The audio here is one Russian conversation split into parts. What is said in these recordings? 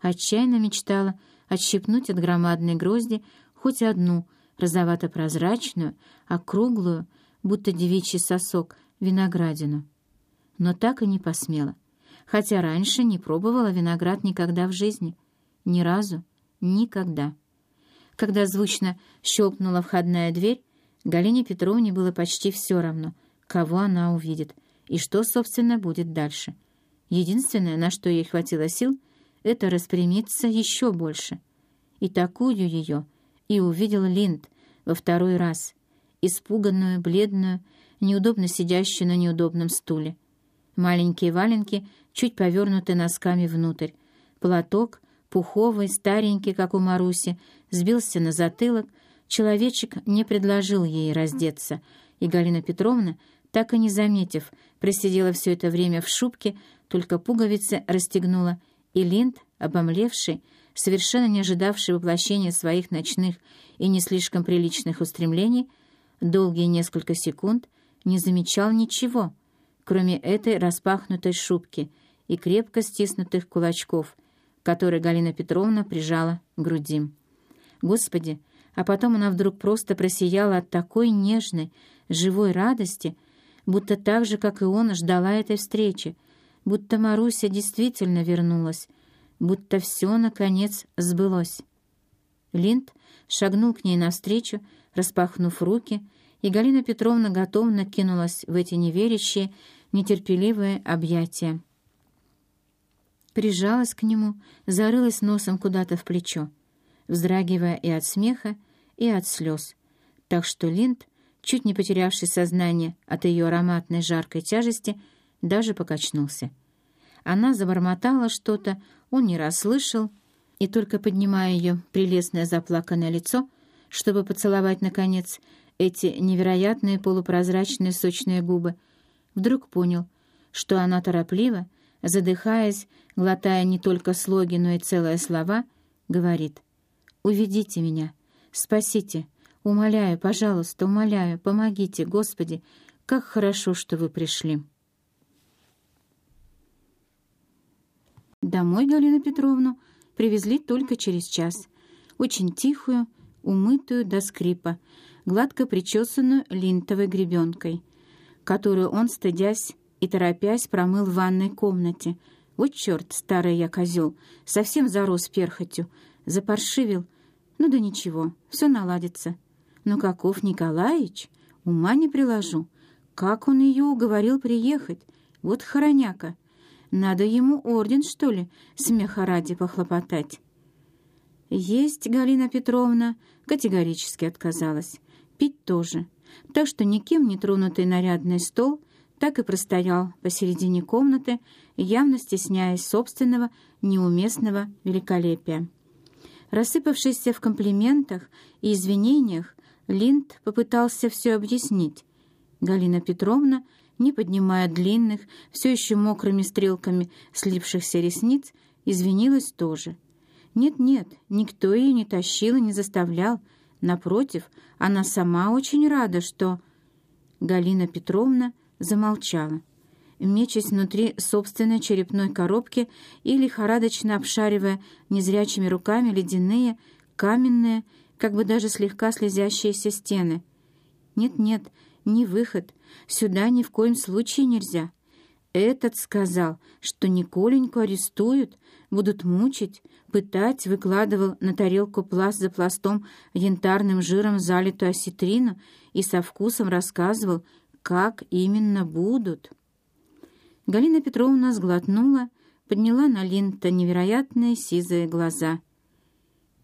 отчаянно мечтала отщипнуть от громадной грозди хоть одну розовато-прозрачную, округлую, будто девичий сосок, виноградину. Но так и не посмела, хотя раньше не пробовала виноград никогда в жизни. Ни разу, никогда. Когда звучно щелкнула входная дверь, Галине Петровне было почти все равно, кого она увидит и что, собственно, будет дальше. Единственное, на что ей хватило сил, это распрямиться еще больше. И такую ее и увидел Линд во второй раз, испуганную, бледную, неудобно сидящую на неудобном стуле. Маленькие валенки чуть повернуты носками внутрь. Платок, пуховый, старенький, как у Маруси, сбился на затылок. Человечек не предложил ей раздеться, и Галина Петровна, так и не заметив, просидела все это время в шубке, только пуговицы расстегнула, и Линд, обомлевший, совершенно не ожидавший воплощения своих ночных и не слишком приличных устремлений, долгие несколько секунд не замечал ничего, кроме этой распахнутой шубки и крепко стиснутых кулачков, которые Галина Петровна прижала к груди. Господи, а потом она вдруг просто просияла от такой нежной, живой радости, будто так же, как и он, ждала этой встречи, будто Маруся действительно вернулась, будто все, наконец, сбылось. Линд шагнул к ней навстречу, распахнув руки, и Галина Петровна готовно кинулась в эти неверящие, нетерпеливые объятия. Прижалась к нему, зарылась носом куда-то в плечо, вздрагивая и от смеха, и от слез, так что Линд, чуть не потерявший сознание от ее ароматной жаркой тяжести, даже покачнулся. Она забормотала что-то, он не расслышал, и только поднимая ее прелестное заплаканное лицо, чтобы поцеловать, наконец, эти невероятные полупрозрачные сочные губы, вдруг понял, что она торопливо, задыхаясь, глотая не только слоги, но и целые слова, говорит «Уведите меня, спасите, умоляю, пожалуйста, умоляю, помогите, Господи, как хорошо, что вы пришли». Домой Галину Петровну привезли только через час. Очень тихую, умытую до скрипа, гладко причесанную линтовой гребенкой, которую он, стыдясь и торопясь, промыл в ванной комнате. Вот черт, старый я козел, совсем зарос перхотью, запаршивил. Ну да ничего, все наладится. Но каков Николаич, ума не приложу. Как он ее уговорил приехать? Вот хороняка. Надо ему орден, что ли, смеха ради похлопотать. Есть Галина Петровна категорически отказалась. Пить тоже. Так что никем не тронутый нарядный стол так и простоял посередине комнаты, явно стесняясь собственного неуместного великолепия. Рассыпавшийся в комплиментах и извинениях, Линд попытался все объяснить. Галина Петровна не поднимая длинных, все еще мокрыми стрелками слипшихся ресниц, извинилась тоже. Нет-нет, никто ее не тащил и не заставлял. Напротив, она сама очень рада, что... Галина Петровна замолчала, мечась внутри собственной черепной коробки и лихорадочно обшаривая незрячими руками ледяные, каменные, как бы даже слегка слезящиеся стены. Нет-нет, не выход, сюда ни в коем случае нельзя. Этот сказал, что Николеньку арестуют, будут мучить, пытать, выкладывал на тарелку пласт за пластом янтарным жиром залитую осетрину и со вкусом рассказывал, как именно будут. Галина Петровна сглотнула, подняла на Линта невероятные сизые глаза.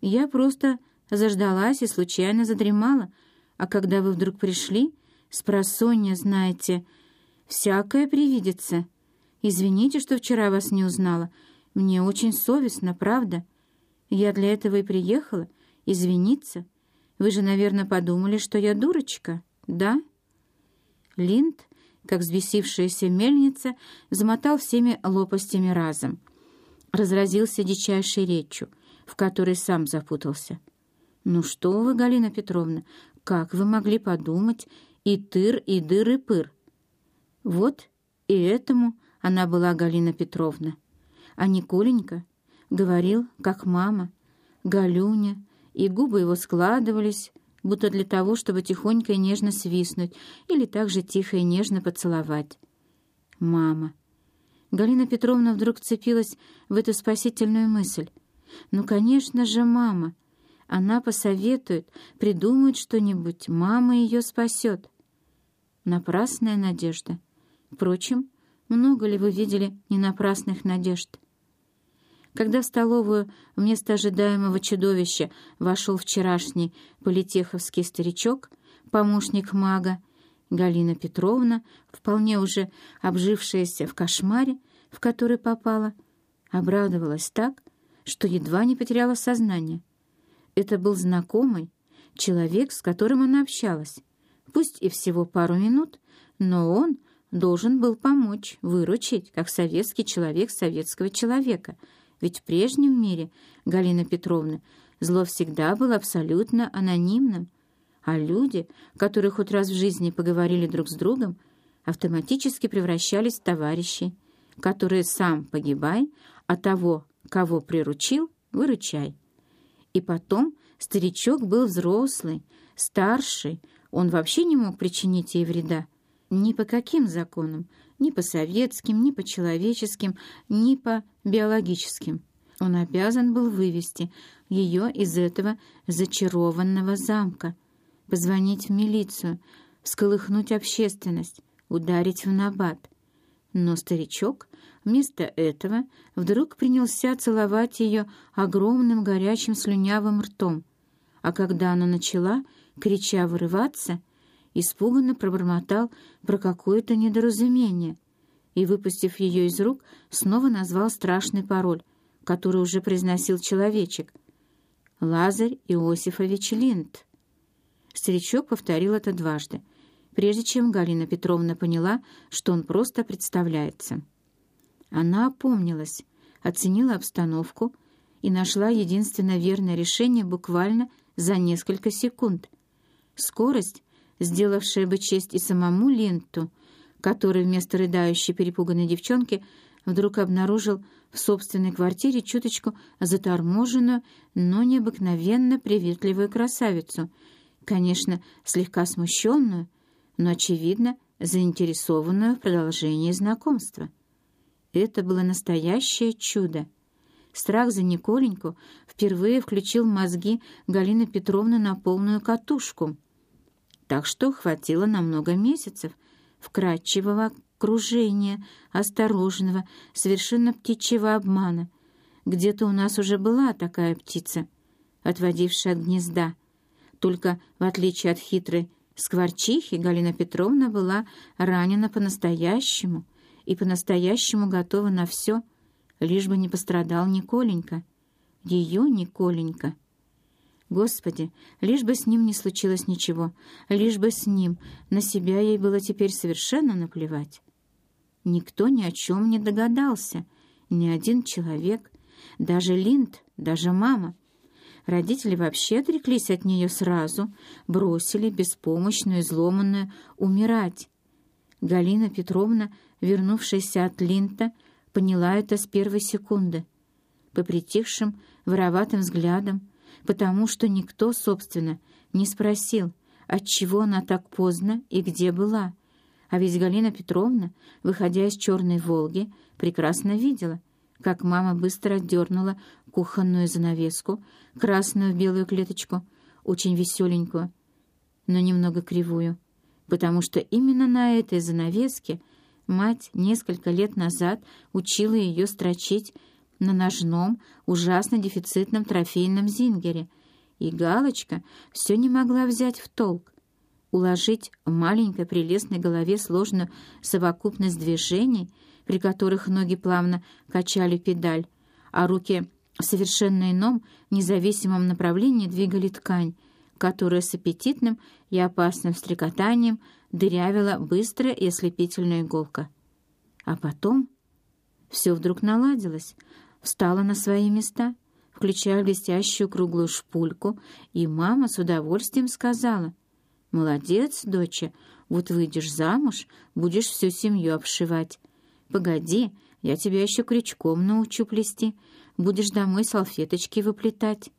«Я просто заждалась и случайно задремала, а когда вы вдруг пришли, Спросонья, знаете, всякое привидится. Извините, что вчера вас не узнала. Мне очень совестно, правда. Я для этого и приехала. Извиниться. Вы же, наверное, подумали, что я дурочка, да?» Линд, как взбесившаяся мельница, замотал всеми лопастями разом. Разразился дичайшей речью, в которой сам запутался. «Ну что вы, Галина Петровна, как вы могли подумать, и тыр, и дыр, и пыр. Вот и этому она была Галина Петровна. А Николенька, говорил, как мама, Галюня, и губы его складывались, будто для того, чтобы тихонько и нежно свистнуть или также тихо и нежно поцеловать. «Мама». Галина Петровна вдруг вцепилась в эту спасительную мысль. «Ну, конечно же, мама. Она посоветует, придумает что-нибудь, мама ее спасет». Напрасная надежда. Впрочем, много ли вы видели ненапрасных надежд? Когда в столовую вместо ожидаемого чудовища вошел вчерашний политеховский старичок, помощник мага, Галина Петровна, вполне уже обжившаяся в кошмаре, в который попала, обрадовалась так, что едва не потеряла сознание. Это был знакомый, человек, с которым она общалась. Пусть и всего пару минут, но он должен был помочь, выручить, как советский человек советского человека — ведь в прежнем мире, Галина Петровна, зло всегда было абсолютно анонимным, а люди, которые хоть раз в жизни поговорили друг с другом, автоматически превращались в товарищей, которые сам погибай, а того, кого приручил, выручай. И потом старичок был взрослый, старший, он вообще не мог причинить ей вреда. Ни по каким законам, ни по советским, ни по человеческим, ни по биологическим. Он обязан был вывести ее из этого зачарованного замка, позвонить в милицию, всколыхнуть общественность, ударить в набат. Но старичок вместо этого вдруг принялся целовать ее огромным горячим слюнявым ртом, а когда она начала, крича вырываться, испуганно пробормотал про какое-то недоразумение и, выпустив ее из рук, снова назвал страшный пароль, который уже произносил человечек. «Лазарь Иосифович Линд». Старичок повторил это дважды, прежде чем Галина Петровна поняла, что он просто представляется. Она опомнилась, оценила обстановку и нашла единственно верное решение буквально за несколько секунд. Скорость сделавшая бы честь и самому Ленту, который вместо рыдающей перепуганной девчонки вдруг обнаружил в собственной квартире чуточку заторможенную, но необыкновенно приветливую красавицу, конечно, слегка смущенную, но, очевидно, заинтересованную в продолжении знакомства. Это было настоящее чудо. Страх за Николеньку впервые включил мозги Галины Петровны на полную катушку — так что хватило на много месяцев вкрадчивого окружения, осторожного, совершенно птичьего обмана. Где-то у нас уже была такая птица, отводившая от гнезда. Только, в отличие от хитрой скворчихи, Галина Петровна была ранена по-настоящему и по-настоящему готова на все, лишь бы не пострадал Николенька. Ее Николенька — Господи, лишь бы с ним не случилось ничего, лишь бы с ним, на себя ей было теперь совершенно наплевать. Никто ни о чем не догадался, ни один человек, даже Линд, даже мама. Родители вообще отреклись от нее сразу, бросили беспомощную, изломанную, умирать. Галина Петровна, вернувшаяся от Линта, поняла это с первой секунды. По притихшим, вороватым взглядам, потому что никто, собственно, не спросил, отчего она так поздно и где была. А ведь Галина Петровна, выходя из черной «Волги», прекрасно видела, как мама быстро отдернула кухонную занавеску, красную в белую клеточку, очень веселенькую, но немного кривую, потому что именно на этой занавеске мать несколько лет назад учила ее строчить на ножном, ужасно дефицитном трофейном зингере, и Галочка все не могла взять в толк. Уложить в маленькой прелестной голове сложную совокупность движений, при которых ноги плавно качали педаль, а руки в совершенно ином, независимом направлении двигали ткань, которая с аппетитным и опасным стрекотанием дырявила быстрая и ослепительная иголка. А потом все вдруг наладилось, встала на свои места, включая блестящую круглую шпульку, и мама с удовольствием сказала, «Молодец, доча, вот выйдешь замуж, будешь всю семью обшивать. Погоди, я тебя еще крючком научу плести. будешь домой салфеточки выплетать.